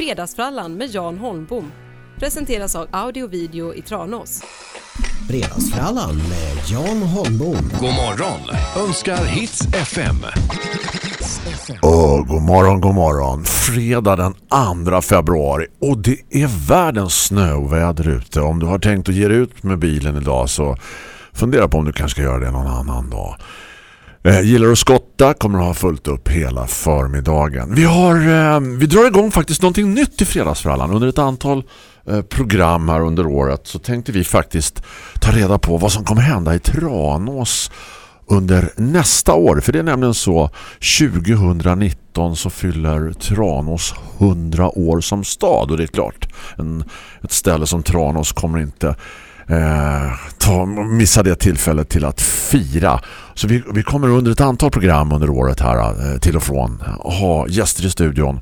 Fredagsfrallan med Jan Holmbom presenteras av Audio Video i Tranås. Fredagsfrallan med Jan Holmbom. God morgon önskar Hits FM. Åh, god morgon, god morgon. Fredag den 2 februari och det är världens snöväder ute. Om du har tänkt att ge ut med bilen idag så fundera på om du kanske ska göra det någon annan dag. Eh, gillar att skotta kommer att ha fullt upp hela förmiddagen. Vi, har, eh, vi drar igång faktiskt någonting nytt i fredagsfrallan. Under ett antal eh, program här under året så tänkte vi faktiskt ta reda på vad som kommer hända i Tranås under nästa år. För det är nämligen så 2019 så fyller Tranås 100 år som stad. Och det är klart, en, ett ställe som Tranås kommer inte eh, ta, missa det tillfället till att fira. Så vi, vi kommer under ett antal program under året här eh, till och från ha gäster i studion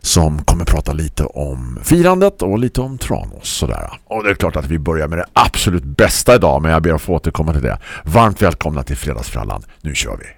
som kommer prata lite om firandet och lite om Tranås sådär. Och det är klart att vi börjar med det absolut bästa idag men jag ber att få återkomma till det. Varmt välkomna till Fredagsfrallan. Nu kör vi!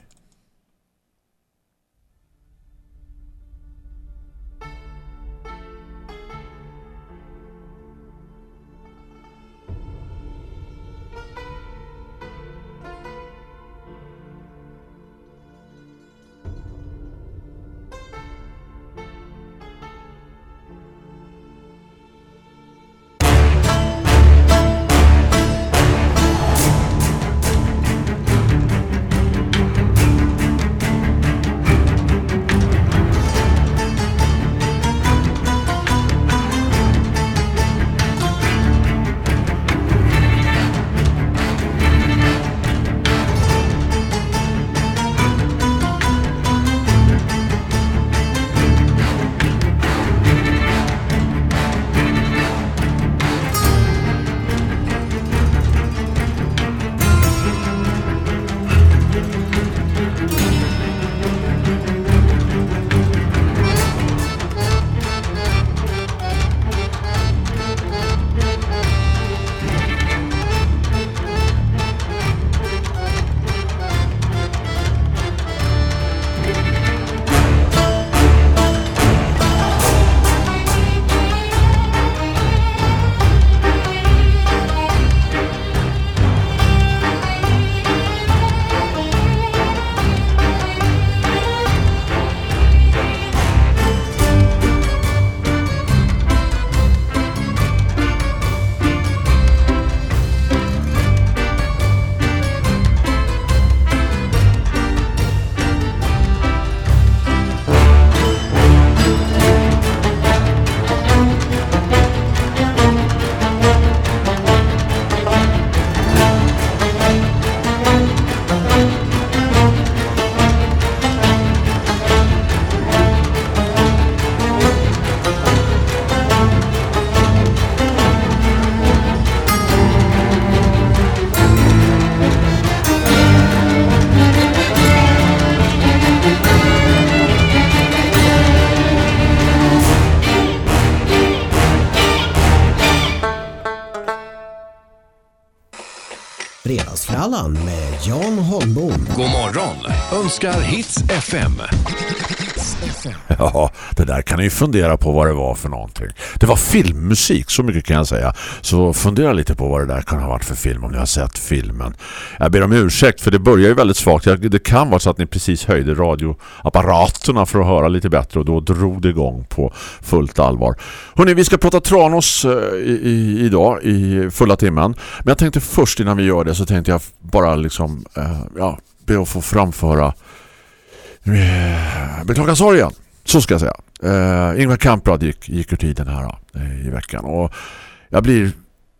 Fredagsfrallan med Jan Holmbom. God morgon önskar Hits FM. Alltså. Ja, det där kan ni ju fundera på vad det var för någonting. Det var filmmusik, så mycket kan jag säga. Så fundera lite på vad det där kan ha varit för film om ni har sett filmen. Jag ber om ursäkt för det börjar ju väldigt svagt. Det kan vara så att ni precis höjde radioapparaterna för att höra lite bättre och då drog det igång på fullt allvar. Hörrni, vi ska prata Tranås eh, i, i, idag i fulla timmen. Men jag tänkte först innan vi gör det så tänkte jag bara liksom eh, ja, be att få framföra Eh, beklagar sorgen. Så ska jag säga. Uh, Ingvar Kamprad gick, gick ur tiden här uh, i veckan. Och jag blir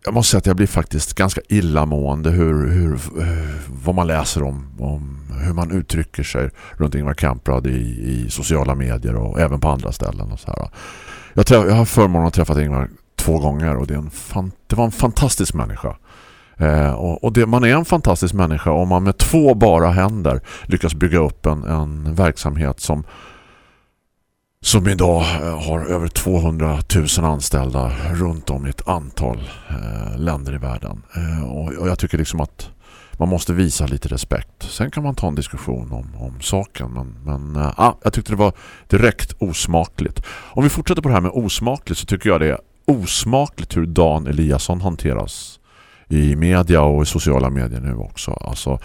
jag måste säga att jag blir faktiskt ganska illamående hur, hur, eh, vad man läser om, om hur man uttrycker sig runt Ingvar Kamprad i, i sociala medier och även på andra ställen. Och så här. Jag, träff, jag har förmånen att träffa Ingvar två gånger och det, är en fan, det var en fantastisk människa. Eh, och, och det, man är en fantastisk människa om man med två bara händer lyckas bygga upp en, en verksamhet som som idag eh, har över 200 000 anställda runt om i ett antal eh, länder i världen. Eh, och, och, jag tycker liksom att man måste visa lite respekt. Sen kan man ta en diskussion om, om saken. Men, men äh, ah, jag tyckte det var direkt osmakligt. Om vi fortsätter på det här med osmakligt så tycker jag det är osmakligt hur Dan Eliasson hanteras i media och i sociala medier nu också. Alltså,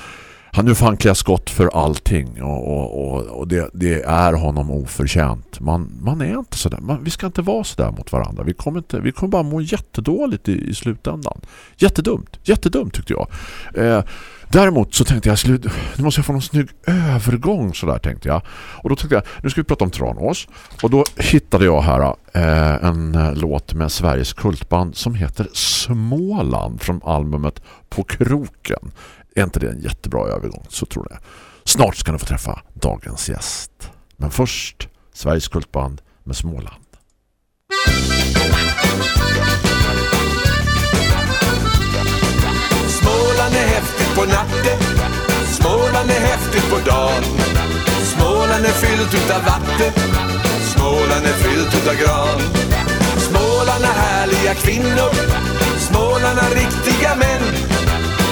han nu får han klä skott för allting och, och, och, och det, det, är honom oförtjänt. Man, man är inte sådär. Man, vi ska inte vara sådär mot varandra. Vi kommer, inte, vi kommer bara må jättedåligt i, i slutändan. Jättedumt. Jättedumt tyckte jag. Eh, Däremot så tänkte jag, nu måste jag få någon snygg övergång sådär tänkte jag. Och då tänkte jag, nu ska vi prata om Tranås. Och då hittade jag här eh, en eh, låt med Sveriges kultband som heter Småland från albumet På kroken. Är inte det en jättebra övergång så tror jag. Snart ska ni få träffa dagens gäst. Men först Sveriges kultband med Småland. Småland är häftigt på natten Småland är häftigt på dagen Småland är fyllt utav vatten Småland är fyllt utav gran Småland har härliga kvinnor Småland har riktiga män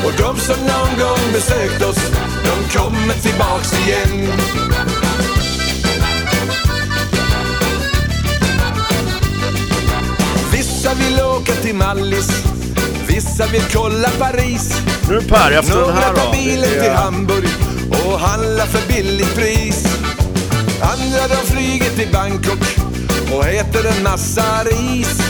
och de som någon gång besökt oss De kommer tillbaks igen. Vissa vill åka till Mallis Vissa vill kolla Paris. Nu Per, Några den här tar då. bilen till Hamburg och handlar för billigt pris. Andra de flyger till Bangkok och äter en massa ris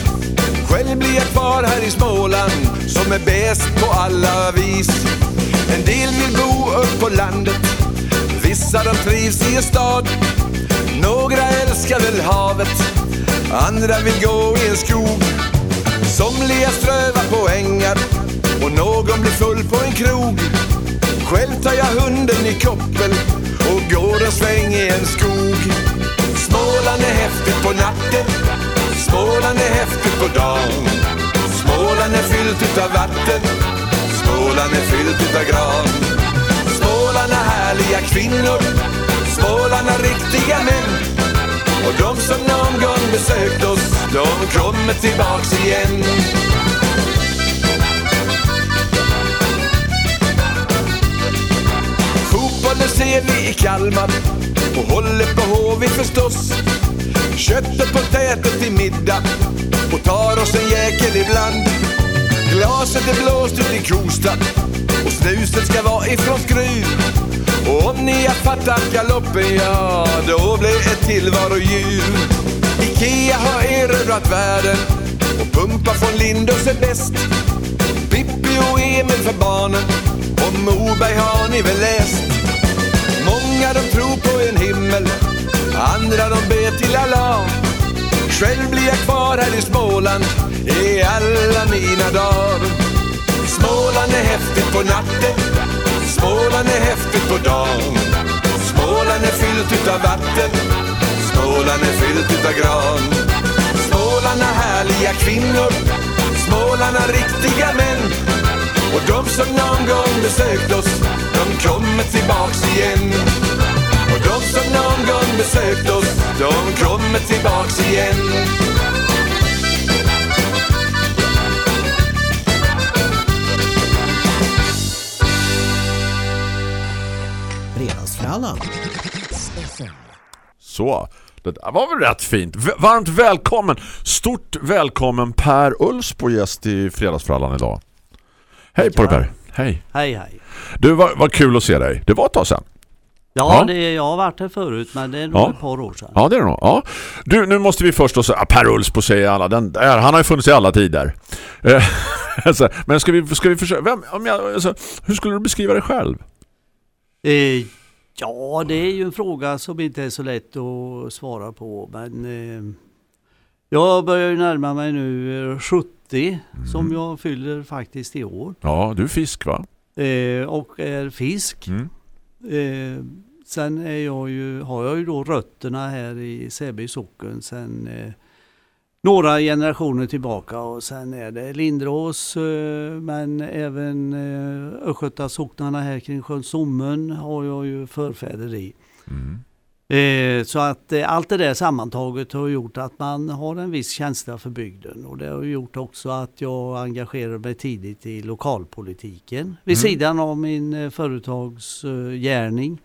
själv blir jag kvar här i Småland som är bäst på alla vis En del vill bo upp på landet Vissa de trivs i en stad Några älskar väl havet Andra vill gå i en skog Somliga strövar på ängar och någon blir full på en krog. Själv tar jag hunden i koppel och går en sväng i en skog. Småland är häftigt på natten, Småland är häftigt på dagen. Småland är fyllt utav vatten, Småland är fyllt utav gran. Småland har härliga kvinnor, Småland har riktiga män. Och de som någon gång besökt oss, de kommer tillbaks igen. Fotbollen ser vi i Kalmar och håller på HV förstås. Kött och potäter till middag och tar oss en jäkel ibland. Glaset är blåst ut i Kosta och snuset ska vara ifrån skruv. Och om ni har fattat galoppen, ja, då blir ett tillvaro djur. Ikea har erövrat världen och pumpar från Lindos är bäst. Pippi och Emil för barnen och Moberg har ni väl läst. Många de tror på en himmel, andra de ber till Allah. Själv blir jag kvar här i Småland i alla mina dagar. Småland är häftigt på natten, Småland är häftigt på dagen. Småland är fyllt utav vatten, Småland är fyllt utav gran. Småland har härliga kvinnor, Småland har riktiga män. Och de som någon gång besökt oss, de kommer tillbaks igen. Och de som någon gång besökt oss, de kommer tillbaks igen. Fredagsfrallan. Så, det där var väl rätt fint. Varmt välkommen, stort välkommen Per Ulsbo gäst i Fredagsfrallan idag. Hej på dig Per. Hej. Hej hej. Du, vad, vad kul att se dig. Det var ett tag sedan. Ja, Ja. Det, jag har varit här förut men det är nog Ja. ett par år sedan. Ja, det är det nog. Ja. Du, nu måste vi först då säga, ah, Per Ulsbo säger alla, den där, han har ju funnits i alla tider. Eh, alltså, Men ska vi, ska vi försöka, vem, om jag, alltså, hur skulle du beskriva dig själv? Eh, ja, det är ju en fråga som inte är så lätt att svara på men eh, jag börjar ju närma mig nu eh, 70 som Mm. jag fyller faktiskt i år. Ja, du är fisk va? Eh, och är fisk. Mm. Sen är jag ju, har jag ju då rötterna här i Säby socken sen eh, några generationer tillbaka och sen är det Lindrås eh, men även eh, Östgötasocknarna här kring sjön Sommen har jag ju förfäder i. Mm. Eh, så att eh, allt det där sammantaget har gjort att man har en viss känsla för bygden och det har gjort också att jag engagerar mig tidigt i lokalpolitiken vid Mm. sidan av min eh, företagsgärning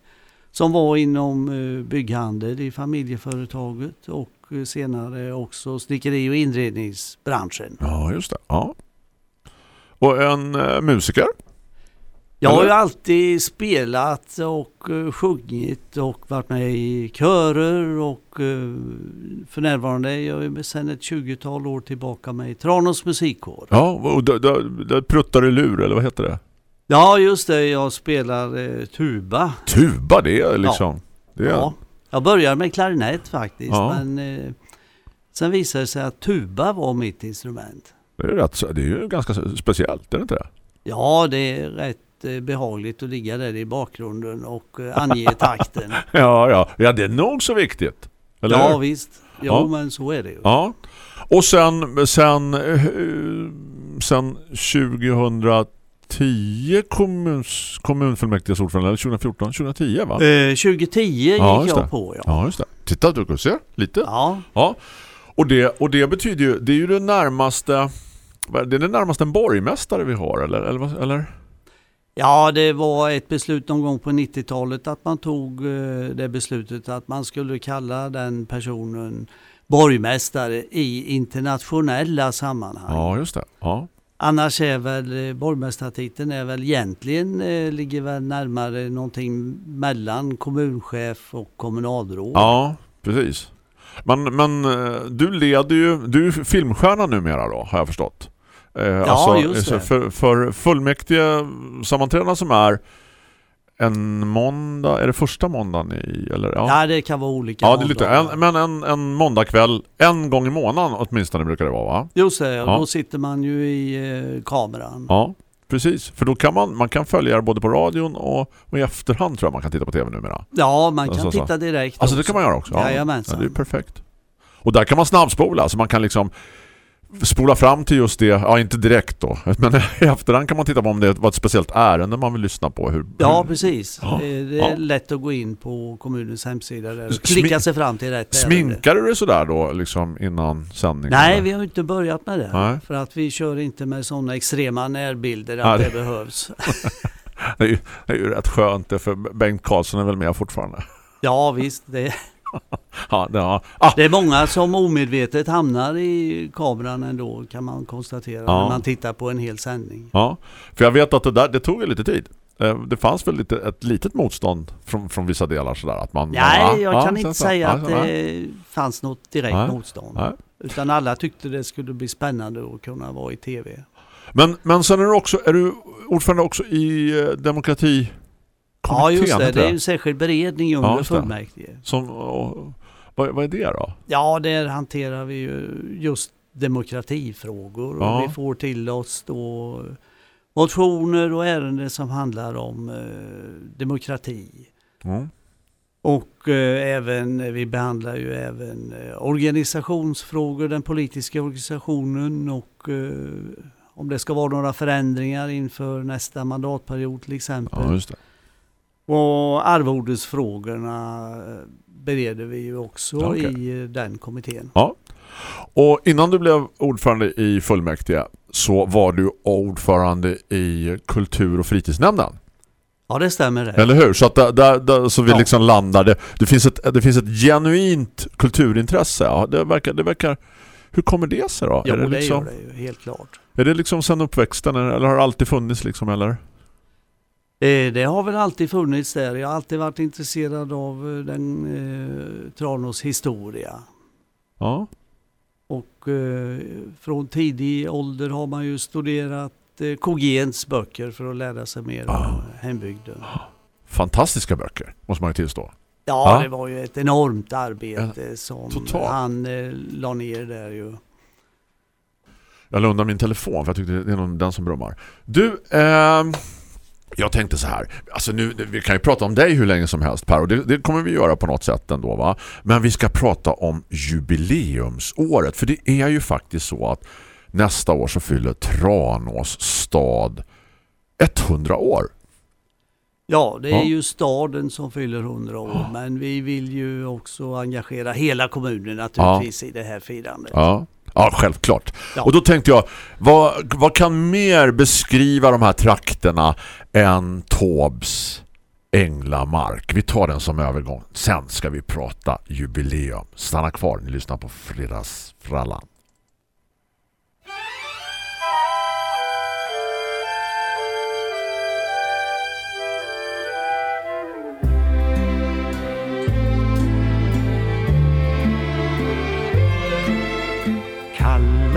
som var inom eh, bygghandel i familjeföretaget och eh, senare också snickeri och inredningsbranschen. Ja, just det. Ja. Och en eh, musiker? Jag har ju alltid spelat och sjungit och varit med i körer och för närvarande är jag ju sedan ett 20-tal år tillbaka med i Tranås musikkår. Ja, och där, där, där pruttar i lur, eller vad heter det? Ja just det, jag spelar eh, tuba. Tuba, det är liksom... Det är, Ja. Jag började med klarinett faktiskt Ja. men eh, sen visade det sig att tuba var mitt instrument. det, är rätt, det är ju ganska speciellt, är det inte det? Ja det är rätt eh, behagligt att ligga där i bakgrunden och eh, ange takten. Ja, ja. ja, det är nog så viktigt. Eller ja visst, jo Ja. men så är det ju. Ja. Och sen, sen, eh, sen 2010 kommuns, kommunfullmäktiges ordförande, eller 2014, 2010 va? Eh, 2010 gick Ja, jag på ja. Ja, just det. Titta, du kan se lite. Ja, Ja. Och det, och det betyder ju, det är ju det närmaste, det är det närmaste en borgmästare vi har, eller? Eller? eller? ja, det var ett beslut någon gång på 90-talet att man tog eh, det beslutet att man skulle kalla den personen borgmästare i internationella sammanhang. Ja, just det. Ja. Annars är väl eh, borgmästartiteln är väl egentligen eh, ligger väl närmare någonting mellan kommunchef och kommunalråd. ja, precis. Men, men eh, du leder ju, du är filmstjärna numera då, har jag förstått. Eh, just det. För, för fullmäktige sammanträdena som är en måndag, är det första måndagen i, eller? Ja, det kan vara olika. Ja, det är lite, en, men en, en måndagkväll, en gång i månaden åtminstone brukar det vara va? Just det, Ja. då sitter man ju i eh, kameran. Ja, precis. För då kan man, man kan följa det både på radion och, och i efterhand tror jag man kan titta på tv numera. Ja, man kan så, så. titta direkt Alltså det också. kan man göra också. Ja, ja, det är perfekt. Och där kan man snabbspola, så man kan liksom spola fram till just det, ja inte direkt då, men i efterhand kan man titta på om det var ett speciellt ärende man vill lyssna på. Hur, Ja, precis. Ja. Det Ja. är lätt att gå in på kommunens hemsida där och klicka sig fram till rätt. Sminkar du det sådär då liksom innan sändning? Nej, vi har inte börjat med det. Nej. För att vi kör inte med sådana extrema närbilder att Ja, det behövs. det, är ju, det är ju rätt skönt för Bengt Karlsson är väl med fortfarande. Ja, visst. Det, Ja, det, ja. Ah, det är många som omedvetet hamnar i kameran ändå kan man konstatera Ja. när man tittar på en hel sändning. Ja, för jag vet att det där det tog ju lite tid. Eh, Det fanns väl lite, ett litet motstånd från, från vissa delar sådär att man... Nej, ja, jag ja, kan så- inte säga att det fanns något direkt Nej. motstånd. Nej. Utan alla tyckte det skulle bli spännande att kunna vara i tv. Men, men sen är du också, är du ordförande också i eh, demokrati Ja just det, det är en särskild beredning under Ja, fullmäktige. Som, och, vad, vad är det då? Ja, där hanterar vi ju just demokratifrågor och Ja. vi får till oss då motioner och ärenden som handlar om eh, demokrati. Mm. Och eh, även, vi behandlar ju även eh, organisationsfrågor, den politiska organisationen och eh, om det ska vara några förändringar inför nästa mandatperiod till exempel. Ja. Och arvodesfrågorna eh, bereder vi ju också Okej. i eh, den kommittén. Och innan du blev ordförande i fullmäktige så var du ordförande i kultur- och fritidsnämnden. Ja, det stämmer det. Eller hur? Så att där, där, där så vi Ja. liksom landade. Det finns ett, det finns ett genuint kulturintresse. Ja, det, verkar, det verkar... Hur kommer det sig då? Jo, är, det det liksom, gör det ju helt klart. är det liksom sen uppväxten eller har det alltid funnits liksom eller? Eh, Det har väl alltid funnits där. Jag har alltid varit intresserad av eh, den eh, Tranås historia. Ja. Och eh, från tidig ålder har man ju studerat eh, Kogéns böcker för att lära sig mer Ah. om hembygden. Fantastiska böcker, måste man ju tillstå. Ja, Ja. det var ju ett enormt arbete som totalt. han eh, la ner där ju. Jag la undan min telefon för jag tyckte det är någon, den som brummar. Du, ehm, jag tänkte så här. Alltså nu, vi kan ju prata om dig hur länge som helst Per och det, det kommer vi göra på något sätt ändå va. Men vi ska prata om jubileumsåret. För det är ju faktiskt så att nästa år så fyller Tranås stad 100 år. Ja, det är Ja. ju staden som fyller 100 år, men vi vill ju också engagera hela kommunen naturligtvis i det här firandet. Ja. Ja, självklart. Ja. Och då tänkte jag, vad, vad kan mer beskriva de här trakterna än Tobs Änglamark? Vi tar den som övergång. Sen ska vi prata jubileum. Stanna kvar, ni lyssnar på Fredagsfrallan.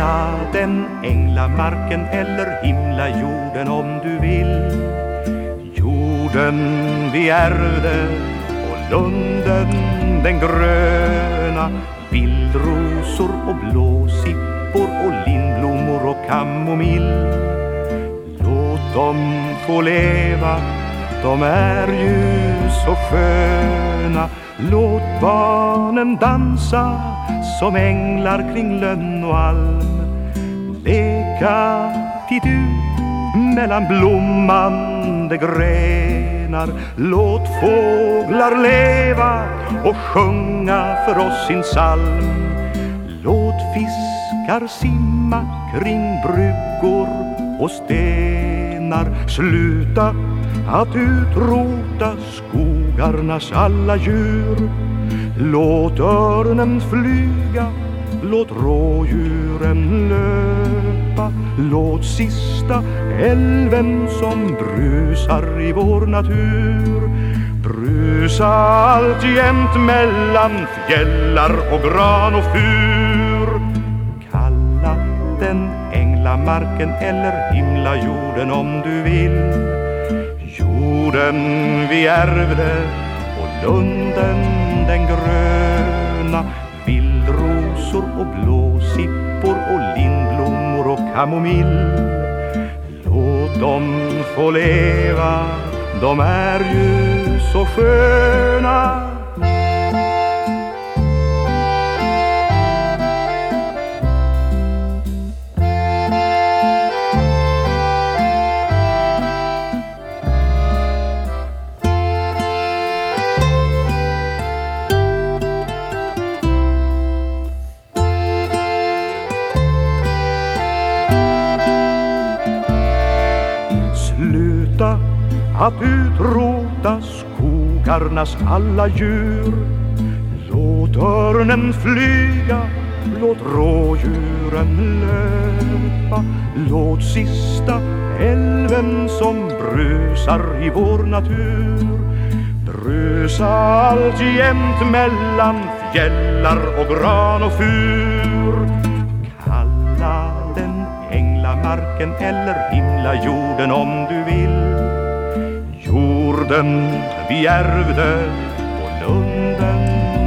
Staden, den änglamarken eller himlajorden om du vill. Jorden vi ärvde och lunden den gröna Vildrosor och blåsippor och lindblommor och kamomill. Låt dem få leva, de är ju så sköna. Låt barnen dansa som änglar kring lönn och alm. Leka titt ut mellan blommande grenar. Låt fåglar leva och sjunga för oss sin psalm. Låt fiskar simma kring bryggor och stenar. Sluta att utrota skogarnas alla djur. Låt örnen flyga, låt rådjuren löpa Låt sista älven som brusar i vår natur Brusa alltjämt mellan fjällar och gran och fur. Kalla den änglamarken eller himlajorden om du vill. Jorden vi ärvde och lunden den gröna rosor och blåsippor och lindblommor och kamomill. Låt dem få leva, de är ju så sköna. Att utrota skogarnas alla djur. Låt örnen flyga, låt rådjuren löpa. Låt sista älven som brusar i vår natur Brusa alltjämt mellan fjällar och gran och fur. Kalla den änglamarken eller himlajorden om du vill. Jorden vi ärvde på lunden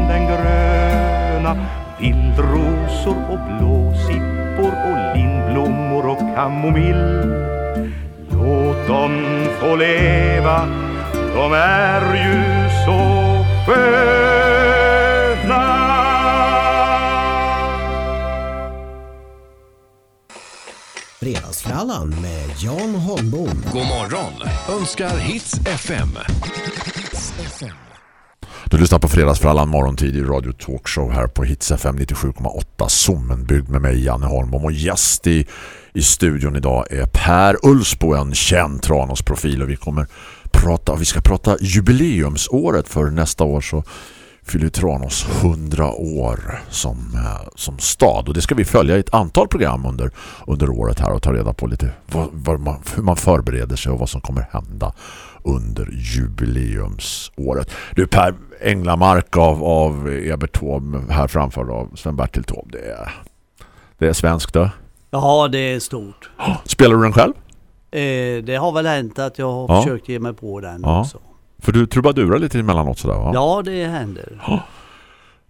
den gröna Vildrosor och blåsippor och lindblommor och kamomill. Låt dem få leva, de är ju så sköna. Fredagsfrallan med Jan Holmbom. God morgon. Önskar Hits FM. Du lyssnar på Fredagsfrallan morgontid i Radio Talkshow här på Hits FM 97,8 Sommenbygd med mig Janne Holmbom. Och gäst i, i studion idag är Per Ulsbo, en känd Tranås-profil. Och vi kommer prata, vi ska prata jubileumsåret för nästa år. Så fyller Tranås 100 år som, eh, som stad och det ska vi följa i ett antal program under, under året här och ta reda på lite vad, vad man, hur man förbereder sig och vad som kommer hända under jubileumsåret. Du Per Änglamark av, av Ebert Taube här framför av Sven-Bertil Taube. Det är, det är svenskt då. Ja, det är stort. Spelar du den själv? Eh, det har väl hänt att jag har Ja. försökt ge mig på den Ja. också. För du trubadurar lite emellanåt sådär va? Ja, det händer.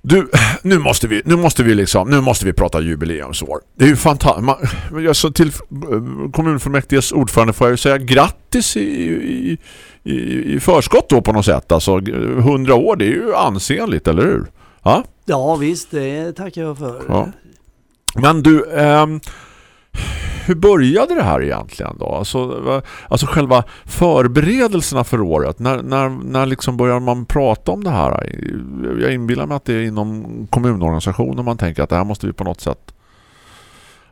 Du, nu måste vi nu måste vi liksom nu måste vi prata jubileumsår. Det är ju fantastiskt. Jag så till eh, kommunfullmäktiges ordförande får jag ju säga grattis i, i, i, förskott då på något sätt. Alltså 100 år det är ju ansenligt, eller hur? Ja. Ja, visst, det tackar jag för. Ja. Men du, ehm, hur började det här egentligen då? Alltså, alltså själva förberedelserna för året. När, när, när liksom börjar man prata om det här? Jag inbillar mig att det är inom kommunorganisationen man tänker att det här måste vi på något sätt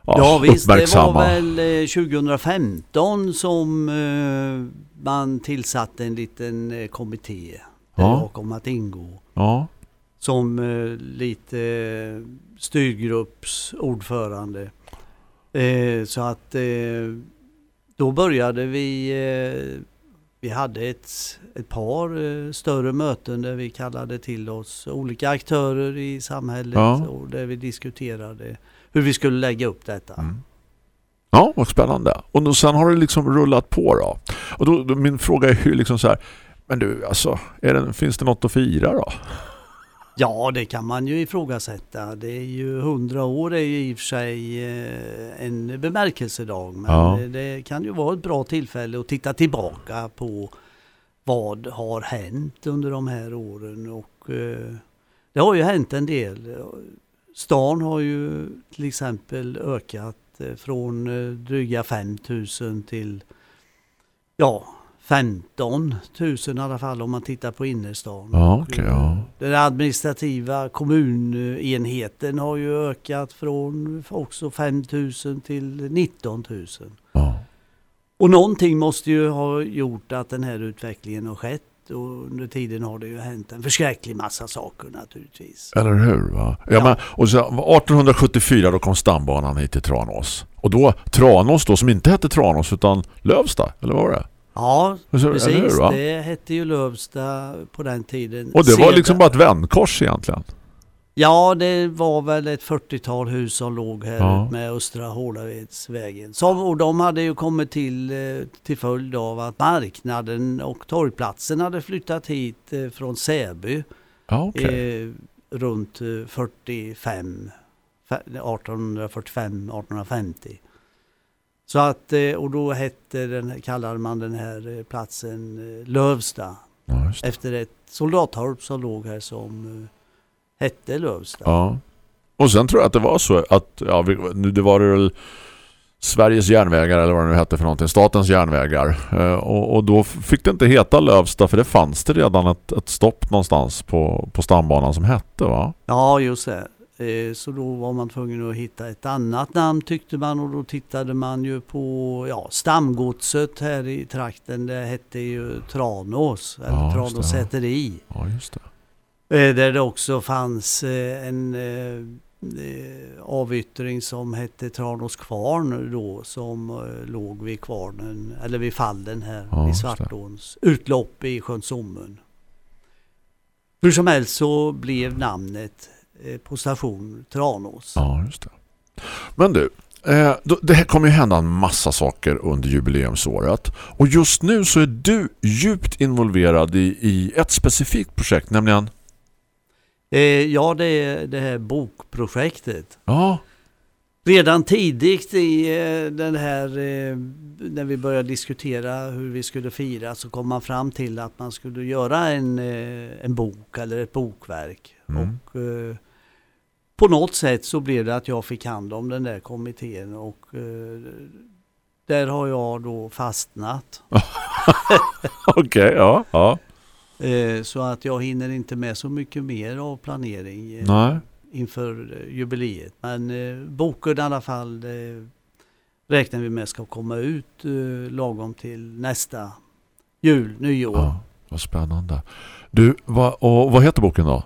ja, Ja visst, det var väl eh, 2015 som eh, man tillsatte en liten eh, kommitté där Ja. jag kom att ingå. Ja, Som eh, lite eh, styrgruppsordförande. Eh, så att eh, då började vi, eh, vi hade ett, ett par eh, större möten där vi kallade till oss olika aktörer i samhället Ja. och där vi diskuterade hur vi skulle lägga upp detta. Mm. Ja, vad spännande. Och då, sen har det liksom rullat på då. Och då, då min fråga är ju liksom så här, men du, alltså, det, finns det något att fira då? Ja, det kan man ju ifrågasätta. Det är ju hundra år är ju i och för sig eh, en bemärkelsedag. Men Ja. det kan ju vara ett bra tillfälle att titta tillbaka på vad har hänt under de här åren. Och eh, det har ju hänt en del. Stan har ju till exempel ökat eh, från dryga 5 000 till ja, 15 000 i alla fall om man tittar på innerstan. Ja, eh, ja. Den administrativa kommunenheten har ju ökat från också 5 000 till 19 000. Ja. Och någonting måste ju ha gjort att den här utvecklingen har skett och under tiden har det ju hänt en förskräcklig massa saker naturligtvis. Eller hur? Va? Ja, Ja. Men, och så, 1874 då kom stambanan hit till Tranås. Och då Tranås då som inte hette Tranås utan Lövsta, eller vad var det? Ja, Så- precis. hur, det hette ju Lövsta på den tiden. Och det var Sedan- liksom bara ett väntkors egentligen. Ja, det var väl ett 40-tal hus som låg här Ja. med Östra Hålavedsvägen. Som, och de hade ju kommit till eh, till följd av att marknaden och torgplatsen hade flyttat hit eh, från Säby Ja, okej. eh, runt eh, 45, fe- 1845-1850. Så att, eh, och då hette den, kallade man den här eh, platsen eh, Lövsta Ja, efter ett soldattorp som låg här som hette Lövsta. Ja. Och sen tror jag att det var så att ja, nu det var det väl Sveriges järnvägar eller vad det nu hette för någonting, statens järnvägar. Och, och då fick det inte heta Lövsta för det fanns det redan ett, ett stopp någonstans på, på stambanan som hette va? Ja, just det. Eh, Så då var man tvungen att hitta ett annat namn tyckte man och då tittade man ju på ja, stamgodset här i trakten. Det hette ju Tranås, eller Ja, Tranås säteri. Ja, just det. Eh, Där det också fanns eh, en avyttring som hette Tranås kvarn då som låg vid kvarnen, eller vid fallen här Ja, vid. Svartåns utlopp i sjön Sommen. Hur som helst så blev namnet på station Tranås. Ja, just det. Men du, eh, det här kommer ju hända en massa saker under jubileumsåret. Och just nu så är du djupt involverad i, i ett specifikt projekt, nämligen Eh, ja, det är det här bokprojektet. ja, Redan tidigt i eh, den här, eh, när vi började diskutera hur vi skulle fira så kom man fram till att man skulle göra en, eh, en bok eller ett bokverk. Mm. Och eh, på något sätt så blev det att jag fick hand om den där kommittén och eh, där har jag då fastnat. okej, ja, ja. Eh, så att jag hinner inte med så mycket mer av planering. eh, Nej. inför jubileet. Men boken i alla fall räknar vi med ska komma ut lagom till nästa jul, nyår. Ja, vad spännande. Du, vad, och vad heter boken då?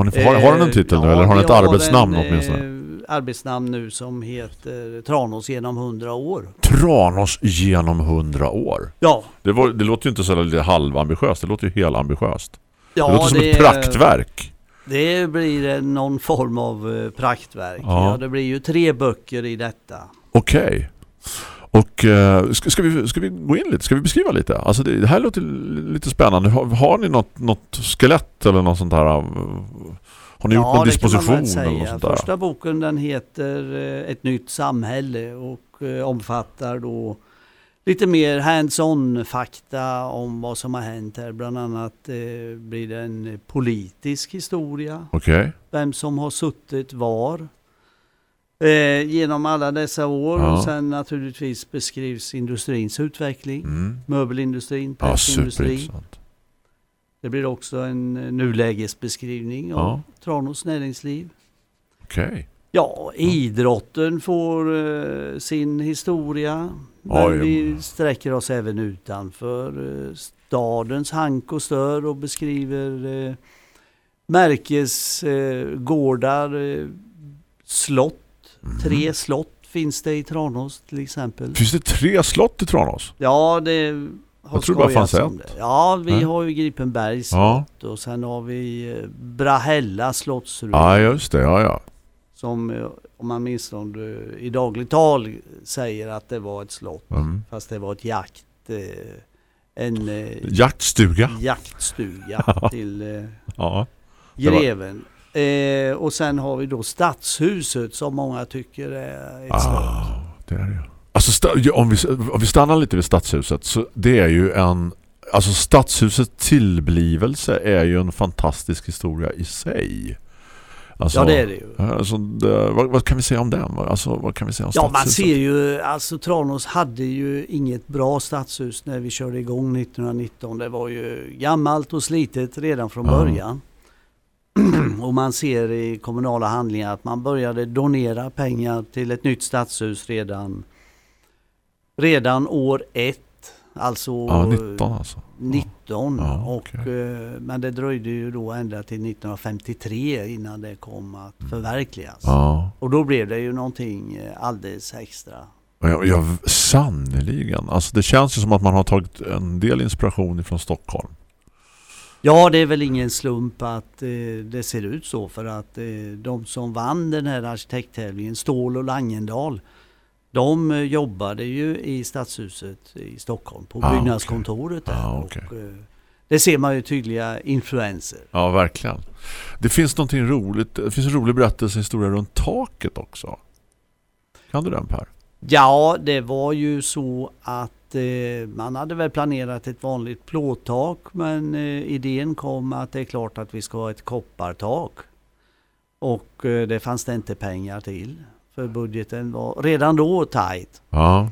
Har, ni, har, har den en Eh, titel nu ja, eller har vi ett arbetsnamn en, åtminstone? Eh, arbetsnamn nu som heter Tranås genom hundra år. Tranås genom hundra år. Ja, Det, var, det låter ju inte så lite halvambitiöst, det låter ju helambitiöst. ja det låter som ett praktverk. Det blir eh, någon form av eh, praktverk. Ja. Ja. det blir ju tre böcker i detta. Okej. Och eh, ska, ska, vi, ska vi gå in lite? Ska vi beskriva lite? Alltså det, det här låter lite spännande. Har, har ni något, något skelett eller något sånt här? eh, Har ni gjort någon det kan man disposition eller något sånt där? Första boken den heter eh, Ett nytt samhälle och eh, omfattar då lite mer hands-on fakta om vad som har hänt här. Bland annat eh, blir det en politisk historia. Okej. Vem som har suttit var. Eh, genom alla dessa år Ja. och sen naturligtvis beskrivs industrins utveckling. Mm. Möbelindustrin, Ja, pressindustrin. superintressant. det blir också en eh, nulägesbeskrivning av Ja. Tranås näringsliv. Okej. Ja, idrotten får eh, sin historia. Men vi sträcker oss även utanför eh, stadens hank och stör och beskriver eh, märkesgårdar, eh, eh, slott. Mhm. Tre slott finns det i Tranås till exempel. Finns det tre slott i Tranås? Ja, det har Jag tror det bara fanns ett. det. Ja, vi Nej. har ju Gripenbergs Ja. slott och sen har vi eh, Brahella slottsruin. Ja, just det. Ja, ja. Som eh, om man minns om du i dagligt tal säger att det var ett slott. Mm. Fast det var ett jakt, eh, en Jaktstuga. jaktstuga till Ja. Greven. Eh, och sen har vi då stadshuset som många tycker är ett Ah, slott. det är det. Alltså, om, vi, om vi stannar lite vid stadshuset så det är ju en alltså stadshusets tillblivelse är ju en fantastisk historia i sig. Alltså, Ja det är det ju. Alltså, det, vad, vad kan vi säga om den? Alltså, vad kan vi säga om Ja man ser ju, alltså Tranås hade ju inget bra stadshus när vi körde igång 1919. Det var ju gammalt och slitet redan från Ja. början. och man ser i kommunala handlingar att man började donera pengar till ett nytt stadshus redan, redan år ett. Alltså Ja, 19 alltså. 19 Ja, och, okej. eh, men det dröjde ju då ända till 1953 innan det kom att förverkligas. Mm. Ja. Och då blev det ju någonting eh, alldeles extra. Ja, ja, sannoliken. Alltså det känns ju som att man har tagit en del inspiration från Stockholm. Ja, det är väl ingen slump att eh, det ser ut så för att eh, de som vann den här arkitekttävlingen, Ståhl och Langendal, de eh, jobbade ju i Stadshuset i Stockholm på Ah, byggnadskontoret där. Ah, okej. och, eh, det ser man ju tydliga influenser. Ja, verkligen. Det finns någonting roligt. Det finns en rolig berättelsehistoria runt taket också. Kan du den Per? Ja, det var ju så att eh, man hade väl planerat ett vanligt plåttak men eh, idén kom att det är klart att vi ska ha ett koppartak. Och eh, det fanns det inte pengar till. För budgeten var redan då tajt. Ja.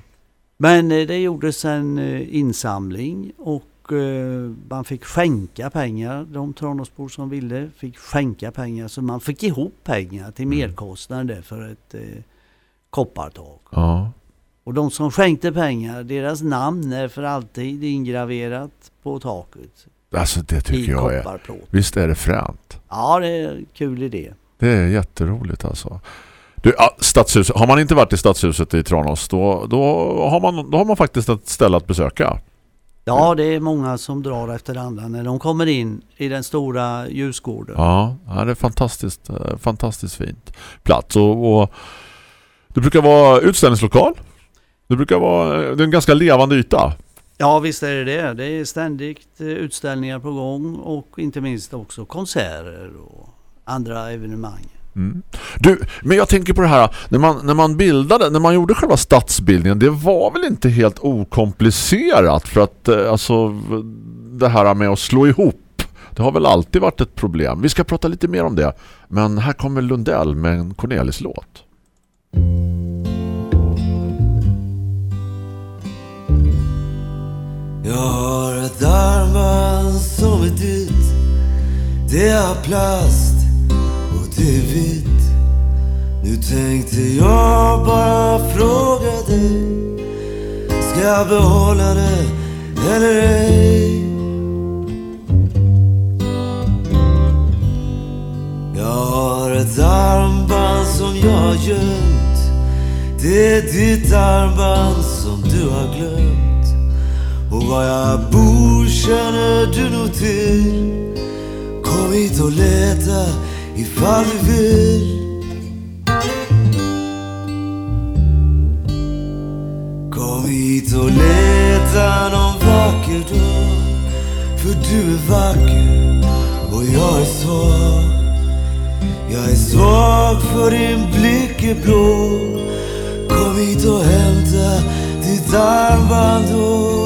Men eh, det gjordes en eh, insamling och eh, man fick skänka pengar. De Tranåsbor som ville fick skänka pengar. Så man fick ihop pengar till merkostnader för ett koppartak. Ja. Och de som skänkte pengar, deras namn är för alltid ingraverat på taket. Alltså det I tycker jag är... Visst är det fränt? Ja, det är en kul idé. Det är jätteroligt alltså. Du, stadshuset. Har man inte varit i stadshuset i Tranås då, då, har man, då har man faktiskt ett ställe att besöka. Ja, det är många som drar efter andra när de kommer in i den stora ljusgården. Ja, ja det är fantastiskt, eh, fantastiskt fint plats. Och, och det brukar vara utställningslokal. Det brukar vara det är en ganska levande yta. Ja, visst är det det. Det är ständigt eh, utställningar på gång och inte minst också konserter och andra evenemang. Mm. Du, men jag tänker på det här när man, när man bildade, när man gjorde själva stadsbildningen, det var väl inte helt okomplicerat för att eh, alltså det här med att slå ihop det har väl alltid varit ett problem. Vi ska prata lite mer om det. Men här kommer Lundell med en Cornelis-låt. Jag har ett armband som är ditt. Det är av plast och det är vitt. Nu tänkte jag bara fråga dig. Ska jag behålla det eller ej? Jag har ett armband som jag har gömt. Det är ditt armband som du har glömt var jag bor känner du nog till. Kom hit och leta ifall du vill. Kom hit och leta någon vacker dag. För du är vacker och jag är svag. Jag är svag för din blick är blå. Kom hit och hämta ditt armband då.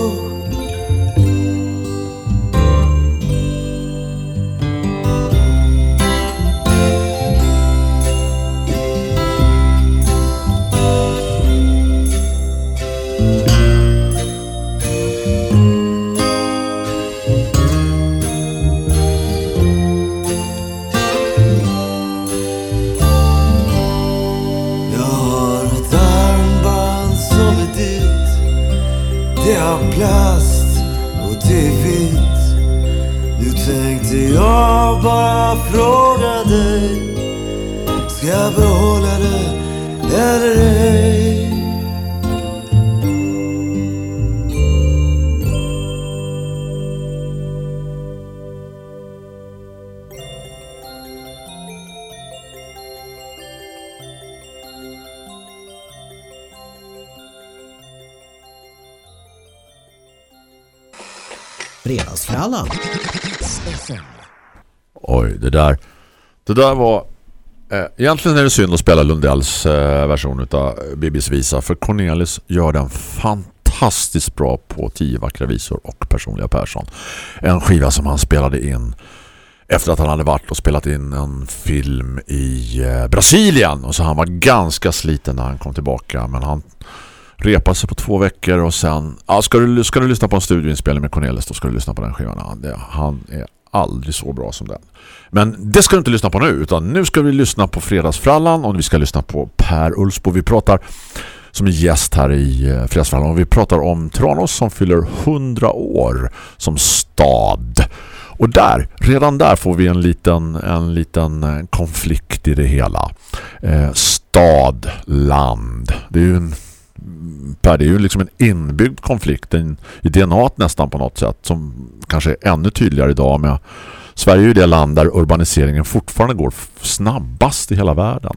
Eller ej? Fredagsfrallan. Oj, det där det där var Eh, egentligen är det synd att spela Lundells eh, version av Bibis visa för Cornelis gör den fantastiskt bra på Tio vackra visor och Personliga Persson. En skiva som han spelade in efter att han hade varit och spelat in en film i eh, Brasilien och så han var ganska sliten när han kom tillbaka men han repade sig på två veckor och sen ja, ska, du, ska du lyssna på en studioinspelning med Cornelis då ska du lyssna på den skivan. Han är aldrig så bra som den. Men det ska du inte lyssna på nu utan nu ska vi lyssna på Fredagsfrallan och vi ska lyssna på Per Ulsbo. Vi pratar som är gäst här i eh, Fredagsfrallan och vi pratar om Tranås som fyller 100 år som stad. Och där, redan där får vi en liten, en liten eh, konflikt i det hela. Eh, stad, land. Det är ju en Per, det är ju liksom en inbyggd konflikt en, i DNA nästan på något sätt som kanske är ännu tydligare idag med Sverige är ju det land där urbaniseringen fortfarande går snabbast i hela världen.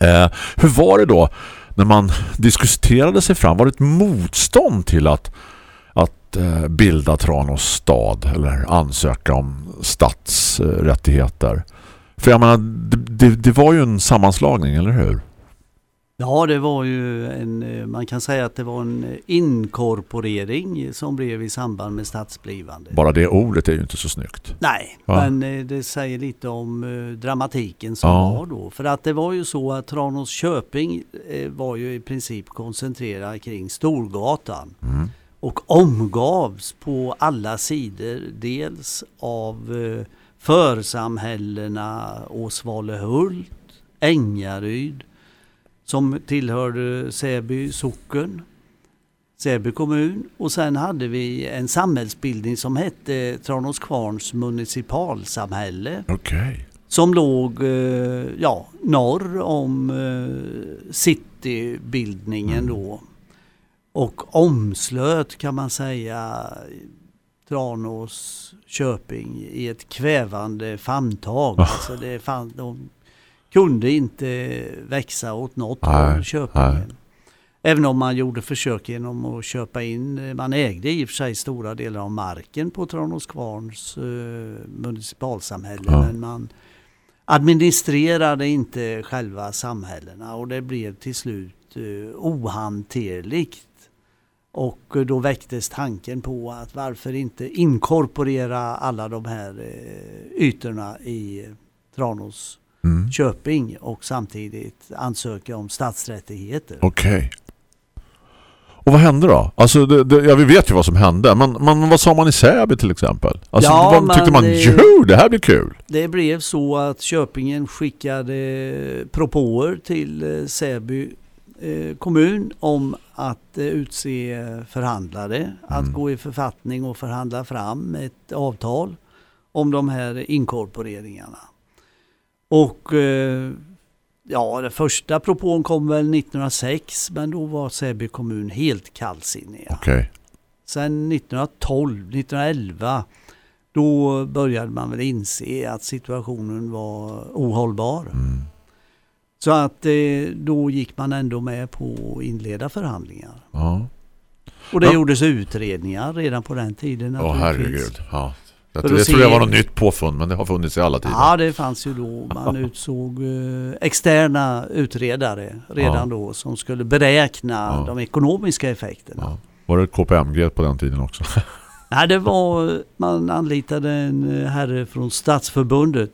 Eh, hur var det då när man diskuterade sig fram? Var det ett motstånd till att, att eh, bilda Tranås stad eller ansöka om stadsrättigheter? För jag menar, det, det, det var ju en sammanslagning, eller hur? Ja, det var ju en, eh, man kan säga att det var en inkorporering som blev i samband med stadsblivande. Bara det ordet är ju inte så snyggt. Nej, Va? men eh, det säger lite om eh, dramatiken som Ja. var då. För att det var ju så att Tranås köping var ju i princip koncentrerad kring Storgatan. Mm. Och omgavs på alla sidor dels av församhällena Åsvalehult, Ängaryd som tillhörde Säby socken, Säby kommun. Och sen hade vi en samhällsbildning som hette Tranås Kvarns municipalsamhälle. Okej. som låg eh, ja, norr om eh, citybildningen då. Och omslöt kan man säga Tranås köping i ett kvävande famntag. Alltså det fann, de kunde inte växa åt något håll, köpingen. Även om man gjorde försök genom att köpa in, man ägde i och för sig stora delar av marken på Tranås Kvarns eh, municipalsamhälle Ja. men man administrerade inte själva samhällena och det blev till slut eh, ohanterligt. Och eh, då väcktes tanken på att varför inte inkorporera alla de här eh, ytorna i eh, Tranås Mm. köping och samtidigt ansöka om stadsrättigheter. Okej. Och vad hände då? Alltså, det, det, ja, vi vet ju vad som hände. Men, men vad sa man i Säby till exempel? Alltså, Ja, vad, tyckte man, det- jo, det här blir kul. Det blev så att Köpingen skickade propåer till eh, Säby eh, kommun om att eh, utse förhandlare, att Mm. gå i författning och förhandla fram ett avtal om de här inkorporeringarna. Och eh, ja, den första propån kom väl 1906 men då var Säby kommun helt kallsinniga. Okej. Sen 1912, 1911 då började man väl inse att situationen var ohållbar. Mm. Så att eh, då gick man ändå med på att inleda förhandlingar. Ja. Och det Ja. gjordes utredningar redan på den tiden. Åh naturligtvis. herregud. Ja. Jag, det att tror jag se- var något nytt påfund men det har funnits i alla tider. Ja, det fanns ju då. Man utsåg eh, externa utredare redan Ja. då som skulle beräkna Ja. de ekonomiska effekterna. Ja. Var det KPMG på den tiden också? Nej, det var, man anlitade en eh, herre från Stadsförbundet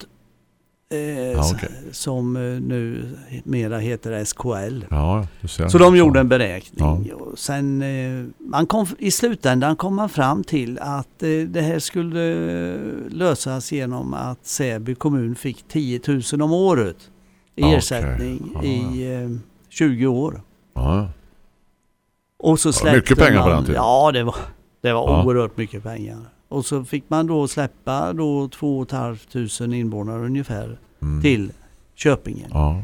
eh, s- okej. som eh, nu mera heter SKL. Ja. Så de gjorde en beräkning. Ja. Och sen, eh, man kom, I slutändan kom man fram till att eh, det här skulle eh, lösas genom att Säby kommun fick 10 000 om året i okej. ersättning Ja. i eh, 20 år. Ja. Och så släppte mycket pengar på man, den tiden. Ja, det var, Det var oerhört mycket pengar. Och så fick man då släppa då 2 500 invånare ungefär Mm. till Köpingen. Ja.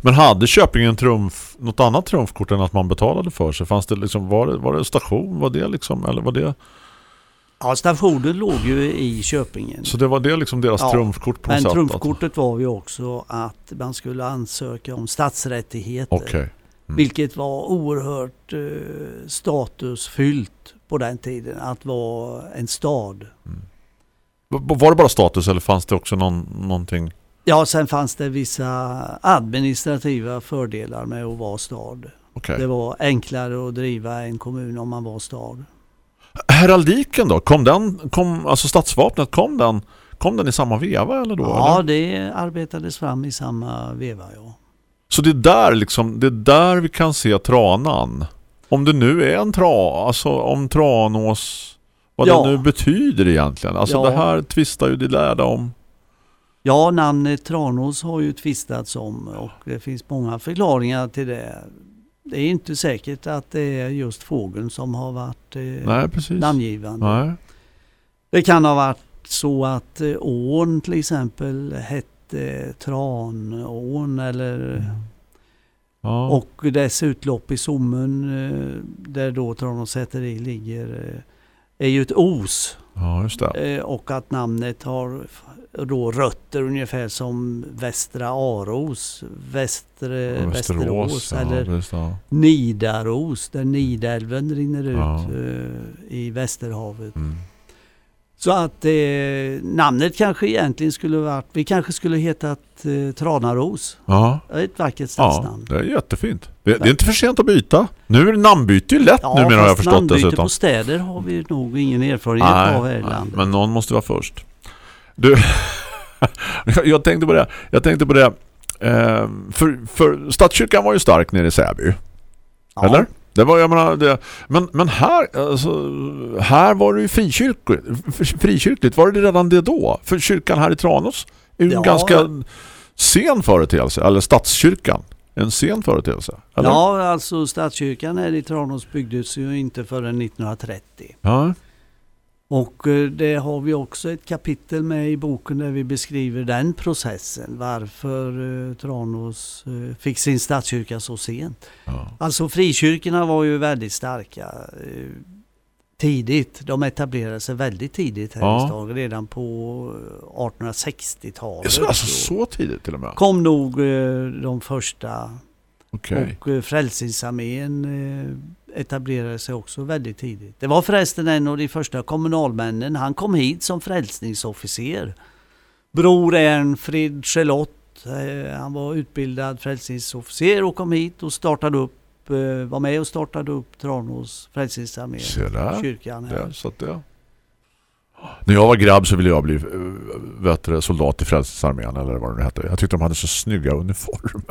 Men hade Köpingen trumf, något annat trumfkort än att man betalade för sig? Fanns det liksom, var det, var det station? Var det liksom, eller var det? Ja, stationen låg ju i Köpingen. Så det var det liksom deras Ja, trumfkort på Men sätt? trumfkortet var ju också att man skulle ansöka om stadsrättigheter. Att- Okej. Mm. Vilket var oerhört eh, statusfyllt på den tiden. Att vara en stad. V- Var det bara status eller fanns det också någon, någonting? Ja, sen fanns det vissa administrativa fördelar med att vara stad. Okej. Det var enklare att driva en kommun om man var stad. Heraldiken då? Kom den, kom, alltså stadsvapnet, kom den, kom den i samma veva eller då? Ja, eller? det arbetades fram i samma veva, ja. Så det är där liksom, det är där vi kan se tranan. Om det nu är en tra, alltså om Tranås, vad Ja. det nu betyder egentligen. Alltså Ja. det här tvistar ju de lärda om. Ja, namnet Tranås har ju tvistats om och det finns många förklaringar till det. Det är inte säkert att det är just fågeln som har varit eh, Nej, precis. namngivande. Nej. Det kan ha varit så att eh, ån till exempel hette Tranån eller Ja. och dess utlopp i Sommen eh, där då Tranås säteri ligger eh, är ju ett os. ja, just det. Eh, och att namnet har då rötter ungefär som Västra Aros, Västre, Ja, Västerås ja, eller visst, ja. Nidaros där Nidälven rinner ut eh, i Västerhavet. Mm. Så att eh, namnet kanske egentligen skulle varit, vi kanske skulle hetat eh, Tranaros. Ja. Ett vackert ja, stadsnamn. det är jättefint. Det, det är inte för sent att byta. Nu är det namnbyte ju lätt numera har jag fast förstått namnbyte dessutom. på städer har vi nog ingen erfarenhet av här i landet. men någon måste vara först. Du, jag- jag tänkte på det. Jag tänkte på det. Eh, för, för Stadskyrkan var ju stark nere i Säby. Ja. Eller? Det var, jag menar, det, men, men här, alltså, här var det ju frikyrkligt, frikyrkligt. Var det redan det då? För kyrkan här i Tranås är ju en Ja. ganska sen företeelse. Eller stadskyrkan. En sen företeelse. Eller? Ja, alltså stadskyrkan här i Tranås byggdes ju inte förrän 1930. Ja. Och eh, det har vi också ett kapitel med i boken där vi beskriver den processen. Varför eh, Tranås eh, fick sin stadskyrka så sent. Ja. Alltså frikyrkorna var ju väldigt starka tidigt. De etablerade sig väldigt tidigt här Ja. i stan. Redan på eh, 1860-talet. Så, alltså Så tidigt till och med? kom nog de första Okej. och Frälsningsarmén etablerade sig också väldigt tidigt. Det var förresten en av de första kommunalmännen. Han kom hit som frälsningsofficer. Bror Ernfrid Charlotte. eh, Han var utbildad frälsningsofficer och kom hit och startade upp, eh, var med och startade upp Tranås Frälsningsarmé. Kyrkan här. Det, så att det. När jag var grabb så ville jag bli äh, vet soldat i Frälsningsarmén eller vad det nu hette. Jag tyckte de hade så snygga uniformer.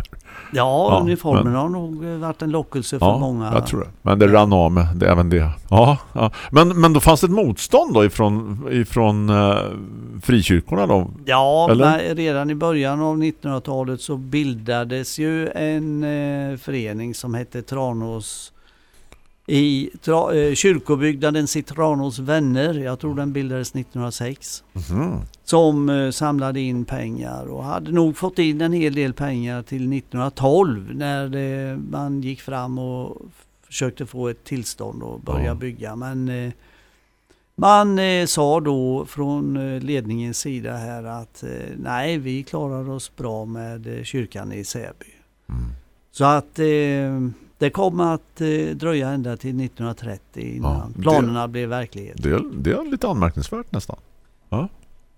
Ja, Ja, uniformen men- har nog eh, varit en lockelse för Ja, många. jag tror det. Men det rann av med det, även det. Ja, ja. Men, men då fanns det ett motstånd då ifrån, ifrån uh, frikyrkorna då? Ja, redan i början av 1900-talet så bildades ju en eh, förening som hette Tranås i tra, eh, kyrkobyggnaden sitt Tranås vänner. Jag tror den bildades 1906. Mhm. Som eh, samlade in pengar och hade nog fått in en hel del pengar till 1912 när det, man gick fram och försökte få ett tillstånd och börja Ja. bygga. Men eh, man eh, sa då från eh, ledningens sida här att eh, nej, vi klarar oss bra med eh, kyrkan i Säby. Mm. Så att eh, det kommer att eh, dröja ända till 1930 innan Ja, det- planerna blev verklighet. Det, det är lite anmärkningsvärt nästan.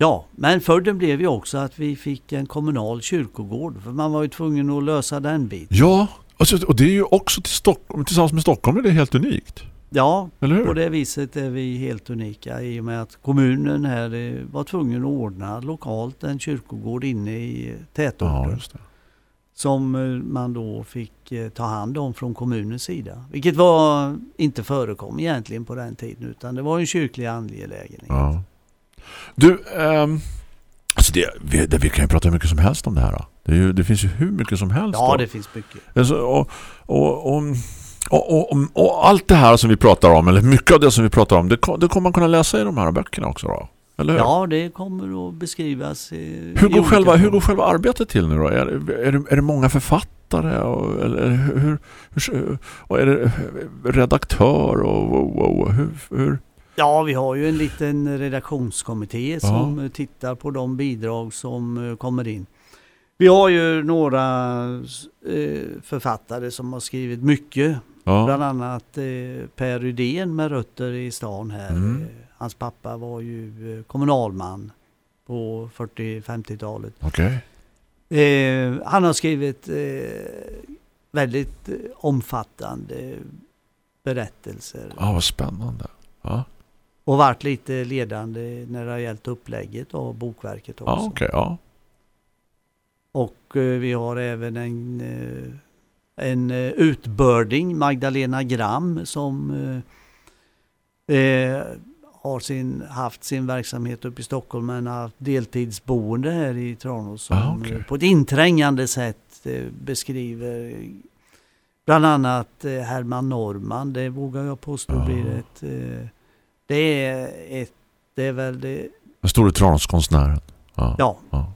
Ja, men följden blev ju också att vi fick en kommunal kyrkogård. För man var ju tvungen att lösa den biten. Ja, alltså, och det är ju också till Stockholm, tillsammans med Stockholm är det helt unikt. Ja, på det viset är vi helt unika i och med att kommunen här eh, var tvungen att ordna lokalt en kyrkogård inne i Ja, tätorten. det. Som eh, man då fick eh, ta hand om från kommunens sida. Vilket var inte förekom egentligen på den tiden utan det var en kyrklig angelägenhet. Ja. Du, ehm, alltså det, vi, det, vi kan ju prata hur mycket som helst om det här. Det, ju, det finns ju hur mycket som helst. Ja, då. det finns mycket. Alltså, och, och, och, Och, och, och allt det här som vi pratar om, eller mycket av det som vi pratar om, det, det kommer man kunna läsa i de här böckerna också då? Eller hur? Ja, det kommer att beskrivas. Hur går, själva, hur går själva arbetet till nu då? Är, är, det, är det många författare? Och, eller hur, hur, och är det redaktör? Och, och, och, hur, hur? Ja, vi har ju en liten redaktionskommitté som eh, tittar på de bidrag som eh, kommer in. Vi har ju några eh, författare som har skrivit mycket. Bland Ja. annat eh, Per Rydén med rötter i stan här. Mm. Eh, Hans pappa var ju eh, kommunalman på 40-50-talet. Okej. Eh, han har skrivit eh, väldigt omfattande berättelser Ja, vad spännande. Ja, och varit lite ledande när det har gällt upplägget av bokverket också. ja okej. ja. Och eh, vi har även en, eh, en eh, utbörding, Magdalena Gram, som har sin, haft sin verksamhet uppe i Stockholm men har haft deltidsboende här i Tranås som Ah, eh, på ett inträngande sätt beskriver bland annat Herman Norman. Det vågar jag påstå Ja. blir ett... Det är ett... Det är väl det... Den store Tranåskonstnären. Ja. Ja, Ja.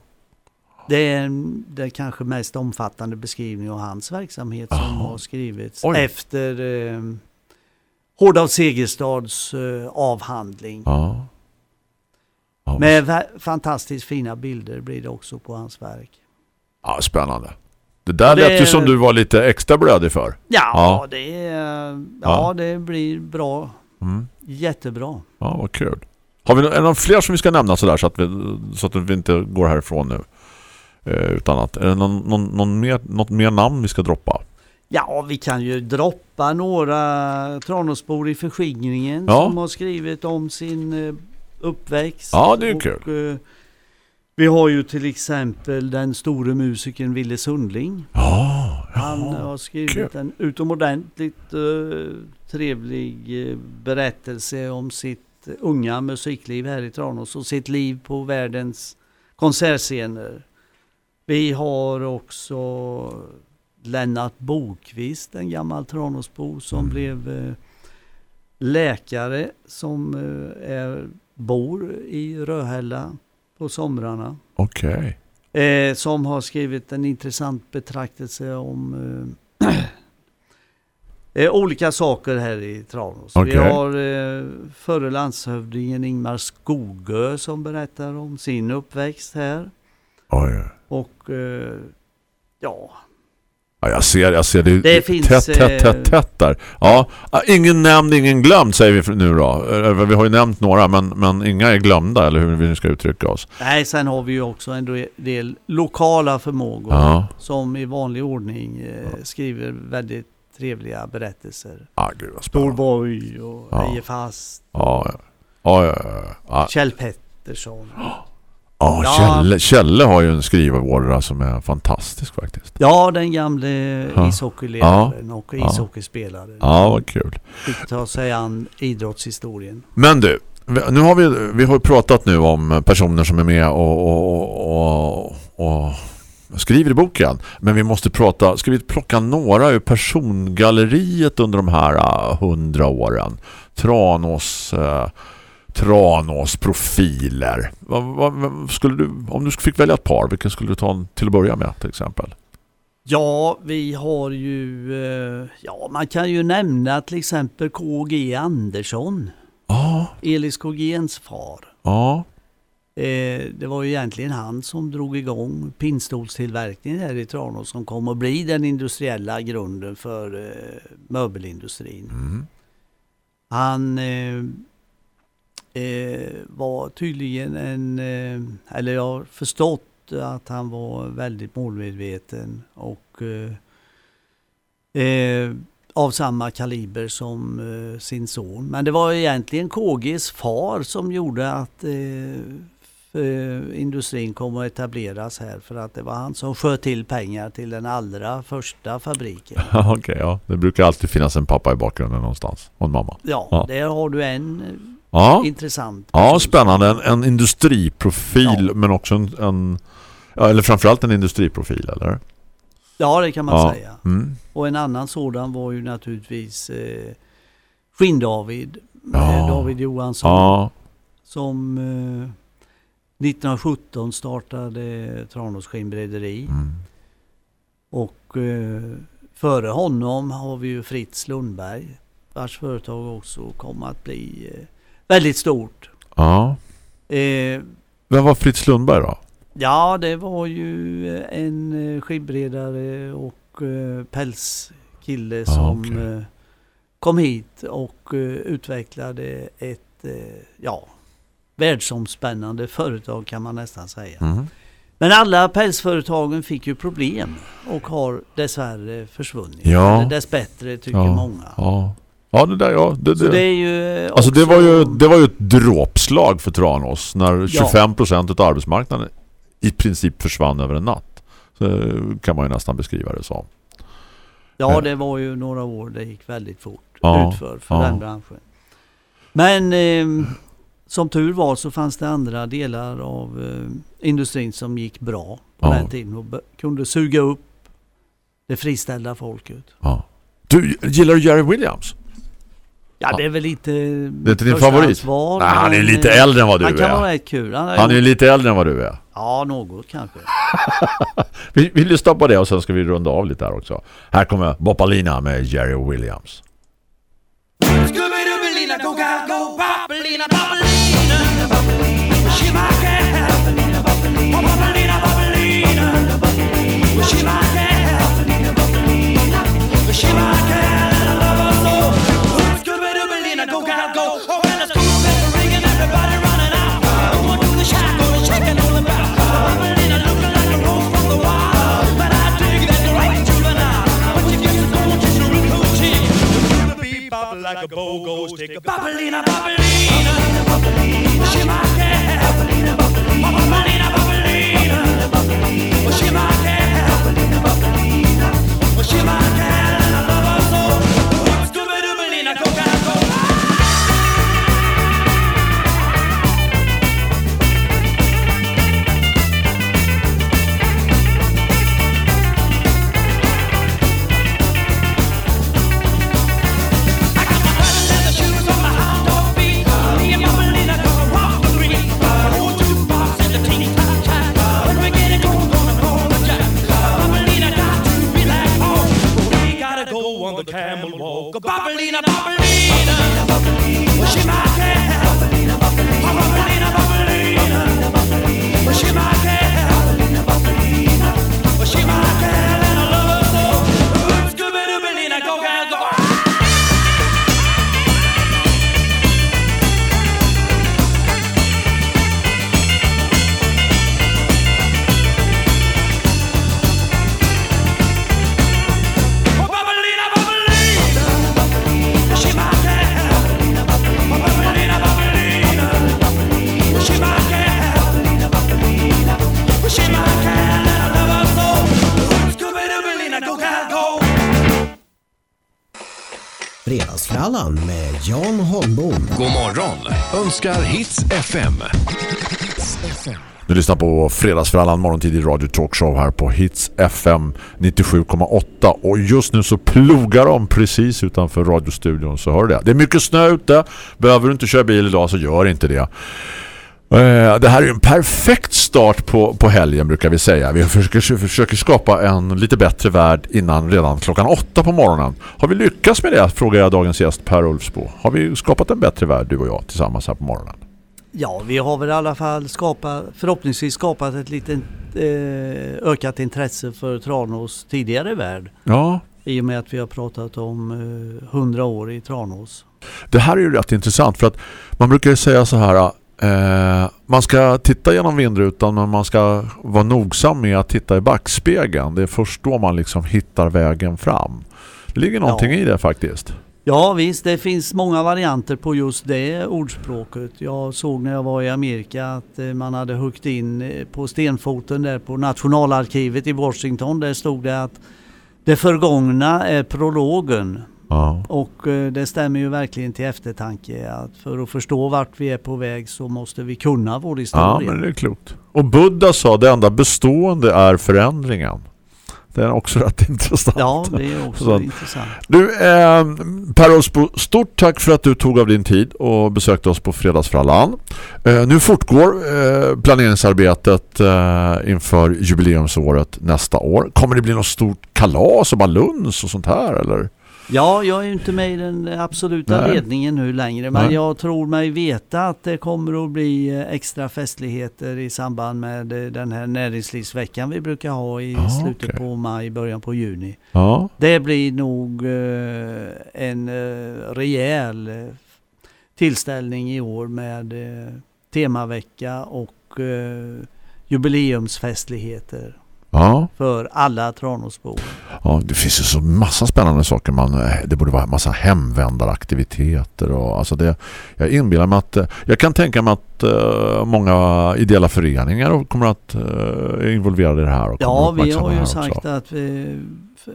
Det är den kanske mest omfattande beskrivning av hans verksamhet som Jaha. har skrivits Oj. efter eh, Hård Segerstads eh, avhandling. Ja. Ja, Med fantastiskt fina bilder blir det också på hans verk. ja, spännande. Det där Det- lät ju som du var lite extra blödig för. Ja, Ja. Det, ja, Ja. det blir bra. Mm. Jättebra. Ja, vad kul. Har vi nå- är det någon fler som vi ska nämna sådär så att vi, så att vi inte går härifrån nu? Eh, utan att, är det någon, någon, någon mer, något mer namn vi ska droppa? Ja, vi kan ju droppa några Tranåsbor i förskingringen Ja. som har skrivit om sin eh, uppväxt. Ja, det är Och, kul. eh, vi har ju till exempel den store musikern Ville Sundling. Ja, Han har skrivit kul. en utomordentligt eh, trevlig eh, berättelse om sitt unga musikliv här i Tranås och sitt liv på världens konsertscener. Vi har också Lennart Bokvist, en gammal Tranåsbo som Mm. blev eh, läkare som eh, är, bor i Röhälla på somrarna. Okej. Eh, som har skrivit en intressant betraktelse om eh, olika saker här i Tranås. Vi Okej. har eh, förre landshövdingen Ingmar Skogö som berättar om sin uppväxt här. Oj. Och eh, ja, Ja, jag ser, jag ser det, Det finns, tätt, tätt, tätt, eh, tätt där. Ja, ingen nämnd, ingen glömd säger vi nu då. Eh, Vi har ju nämnt några, men, men inga är glömda, eller hur vi nu ska uttrycka oss. nej, sen har vi ju också en del lokala förmågor Ja, som i vanlig ordning eh, skriver väldigt trevliga berättelser. ah, gud vad. Storborg och Ja. Eje Fast, ja. Ja, ja, ja. ja. Kjell Pettersson. Ja Ja. Kjelle, Kjelle har ju en skrivarvårdare som är fantastisk faktiskt. Ja, den gamle Ja. ishockeyledaren och Ja. ishockeyspelaren. Ja, vad kul. Fick ta sig an idrottshistorien. Men du, nu har vi, vi har pratat nu om personer som är med och, och, och, och skriver i boken. Men vi måste prata, ska vi plocka några ur persongalleriet under de här uh, hundra åren? Tranås, uh, Tranås profiler. Vad, vad, skulle du, om du fick välja ett par, vilken skulle du ta till att börja med till exempel? Ja, vi har ju, eh, ja man kan ju nämna till exempel KG Andersson, Ja, Elis KGns far. ja, Eh, det var ju egentligen han som drog igång pinnstolstillverkningen här i Tranås som kom att bli den industriella grunden för eh, möbelindustrin. mm. Han eh, eh, var tydligen en, eh, eller jag har förstått att han var väldigt målmedveten och eh, eh, av samma kaliber som eh, sin son. Men det var egentligen KGs far som gjorde att eh, industrin kom att etableras här för att det var han som sköt till pengar till den allra första fabriken. okej, ja. Det brukar alltid finnas en pappa i bakgrunden någonstans och en mamma. Ja, Ja. där har du en Ja. intressant Ja, spännande. En, en industriprofil Ja. men också en, en ja, eller framförallt en industriprofil, eller? Ja, det kan man Ja. säga. Mm. Och en annan sådan var ju naturligtvis eh, Skinn-David Ja. David Johansson Ja, som eh, 1917 startade Tranås skinnbrederi. mm. Och eh, före honom har vi ju Fritz Lundberg vars företag också kom att bli eh, väldigt stort. ja. Eh, Vem var Fritz Lundberg då? ja, det var ju eh, en eh, skinnbredare och eh, pälskille Ah, som eh, kom hit och eh, utvecklade ett ja, världsomspännande företag kan man nästan säga. Mm. Men alla pälsföretagen fick ju problem och har dessvärre försvunnit. Ja. Eller dessbättre tycker Ja. många. Ja. Ja, det där, ja. Det, det. det är ju Alltså det också- var, ju, det var ju ett dråpslag för Tranås när 25% av arbetsmarknaden i princip försvann över en natt. Så kan man ju nästan beskriva det som. Ja, det var ju några år det gick väldigt fort Ja, utför för ja. den branschen. Men eh, som tur var så fanns det andra delar av eh, industrin som gick bra på Ja. den tiden och kunde suga upp det friställda folket. Ja. Du, gillar du Jerry Williams? Ja, det är väl inte Det är inte din favorit? Nej, han är lite eh, äldre än vad du Han kan är. vara rätt kul. Han, Han är lite äldre än vad du är. Ja, något kanske. Vi, vi lyssnar på det och sen ska vi runda av lite här också. Här kommer Boppalina med Jerry Williams. She my like a bow goes. Take a bobblina, bobblina, bobblina, she my cat. Bobblina, bobblina, bobblina, she my. Fredagsfrallan med Jan Holmbom. God morgon önskar Hits FM. Du lyssnar på Fredagsfrallan morgontid i Radio Talkshow här på Hits FM 97,8 och just nu så plogar de precis utanför radiostudion så hör du det. Det är mycket snö ute. Behöver du inte köra bil idag så gör inte det. Eh, Det här är en perfekt start på, på helgen brukar vi säga. Vi försöker, försöker skapa en lite bättre värld innan redan klockan åtta på morgonen. Har vi lyckats med det? Frågar jag dagens gäst Per Ulfsbo. Har vi skapat en bättre värld du och jag tillsammans här på morgonen? Ja, vi har väl i alla fall skapat, förhoppningsvis skapat ett litet eh, ökat intresse för Tranås tidigare värld. Ja, I och med att vi har pratat om eh, 100 år i Tranås. Det här är ju rätt intressant för att man brukar säga så här eh, man ska titta genom vindrutan men man ska vara nogsam med att titta i backspegeln. Det är först då man liksom hittar vägen fram. Det ligger någonting Ja. i det faktiskt. Ja visst, det finns många varianter på just det ordspråket. Jag såg när jag var i Amerika att eh, man hade huggit in eh, på stenfoten där på nationalarkivet i Washington. Där stod det att det förgångna är prologen. Ja. Och eh, det stämmer ju verkligen till eftertanke att för att förstå vart vi är på väg så måste vi kunna vår ja, historia. men det är klokt. Och Buddha sa det enda bestående är förändringen. Det är också rätt intressant. Ja, det är också Så- intressant. Du, eh, Per Olsbo, stort tack för att du tog av din tid och besökte oss på Fredagsfrallan. Eh, nu fortgår eh, planeringsarbetet eh, inför jubileumsåret nästa år. Kommer det bli något stort kalas och baluns och sånt här, eller? Ja, jag är ju inte med i den absoluta Nej. ledningen nu längre. Men Nej. jag tror mig veta att det kommer att bli eh, extra festligheter i samband med eh, den här näringslivsveckan vi brukar ha i Ah, slutet okej. på maj, början på juni. Ja. Det blir nog eh, en rejäl tillställning i år med temavecka och jubileumsfestligheter Ja. för alla Tranåsbor. Ja, det finns ju så massa spännande saker. Man, eh, det borde vara en massa hemvändaraktiviteter. Och, alltså det, jag inbillar mig att... eh, Jag kan tänka mig att eh, många ideella föreningar kommer att uh, är involverade i det här. Och Ja, vi har ju sagt också. att vi,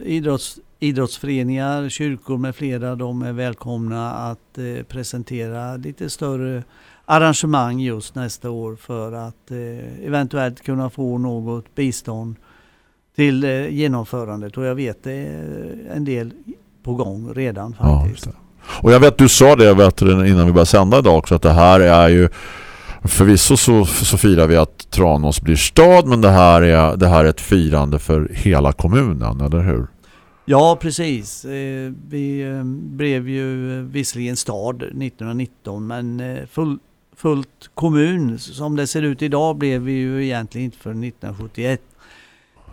idrotts, idrottsföreningar, kyrkor med flera, de är välkomna att eh, presentera lite större arrangemang just nästa år för att eh, eventuellt kunna få något bistånd till eh, genomförandet. Och jag vet det är en del på gång redan Ja, faktiskt. det. Och jag vet, du sa det vet innan vi började sända idag också, att det här är ju förvisso så, så firar vi att Tranås blir stad, men det här är, det här är ett firande för hela kommunen, eller hur? Ja, precis. Eh, Vi eh, blev ju visserligen stad 1919 men full, fullt kommun som det ser ut idag blev vi ju egentligen inte för 1971.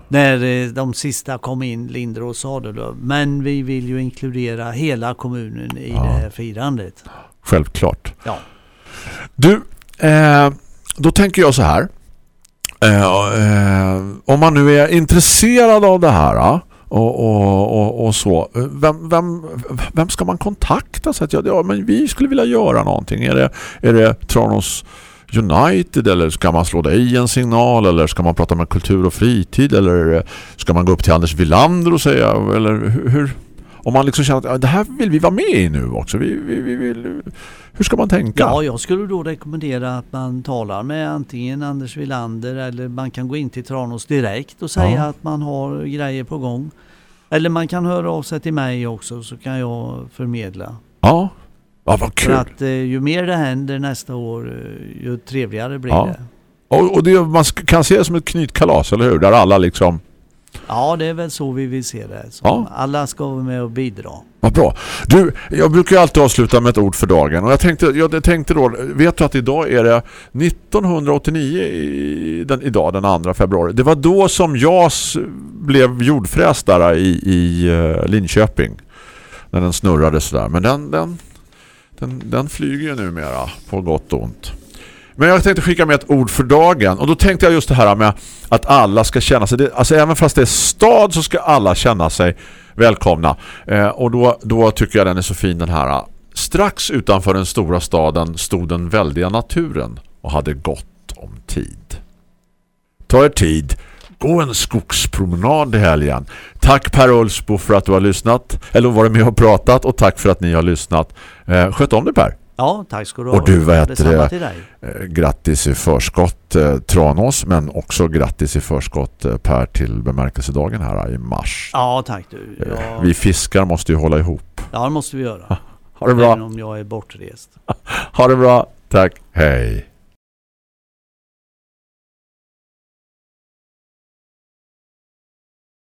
När eh, de sista kom in, Lindro och Sadelöv. Men vi vill ju inkludera hela kommunen i Ja. det här firandet. Självklart. Ja. Du, eh, då tänker jag så här. Eh, eh, om man nu är intresserad av det här ah, och, och, och, och så, eh, vem, vem, vem ska man kontakta? Så att ja, men vi skulle vilja göra någonting. Är det, är det Tranås United eller ska man slå dig en signal eller ska man prata med kultur och fritid eller eh, ska man gå upp till Anders Villander och säga eller hur, om man liksom känner att det här vill vi vara med i nu också. Vi, vi, vi vill, hur ska man tänka? Ja, jag skulle då rekommendera att man talar med antingen Anders Villander eller man kan gå in till Tranås direkt och säga Ja. att man har grejer på gång. Eller man kan höra av sig till mig också så kan jag förmedla. Ja, ja vad För kul. att eh, ju mer det händer nästa år eh, ju trevligare blir Ja. det. Och, och det, man kan se det som ett knytkalas, eller hur? Där alla liksom... Ja, det är väl så vi vill se det. Ja. Alla ska vara med och bidra. Vad bra. Du, jag brukar ju alltid avsluta med ett ord för dagen. Och jag tänkte, jag tänkte då, vet du att idag är det 1989 i, den, idag, den 2 februari. Det var då som JAS blev jordfräst där i, i eh, Linköping. När den snurrade sådär. Men den, den, den, den flyger ju numera på gott och ont. Men jag tänkte skicka med ett ord för dagen. Och då tänkte jag just det här med att alla ska känna sig... Alltså även fast det är stad så ska alla känna sig välkomna. Eh, och då, då tycker jag den är så fin den här. Strax utanför den stora staden stod den väldiga naturen och hade gott om tid. Ta er tid. Gå en skogspromenad i helgen. Tack Per Ulsbo för att du har lyssnat. Eller varit med och pratat. Och tack för att ni har lyssnat. Eh, sköt om dig Per. Ja, tack ska du ha. Och du, Detsamma det? till dig. Eh, grattis i förskott eh, Tranås men också grattis i förskott eh, Per till bemärkelsedagen här i mars. Ja, tack du. Eh, Ja, Vi fiskar måste ju hålla ihop. ja det måste vi göra. Ha det Även bra. om jag är bortrest. Ha det bra. Tack. Hej.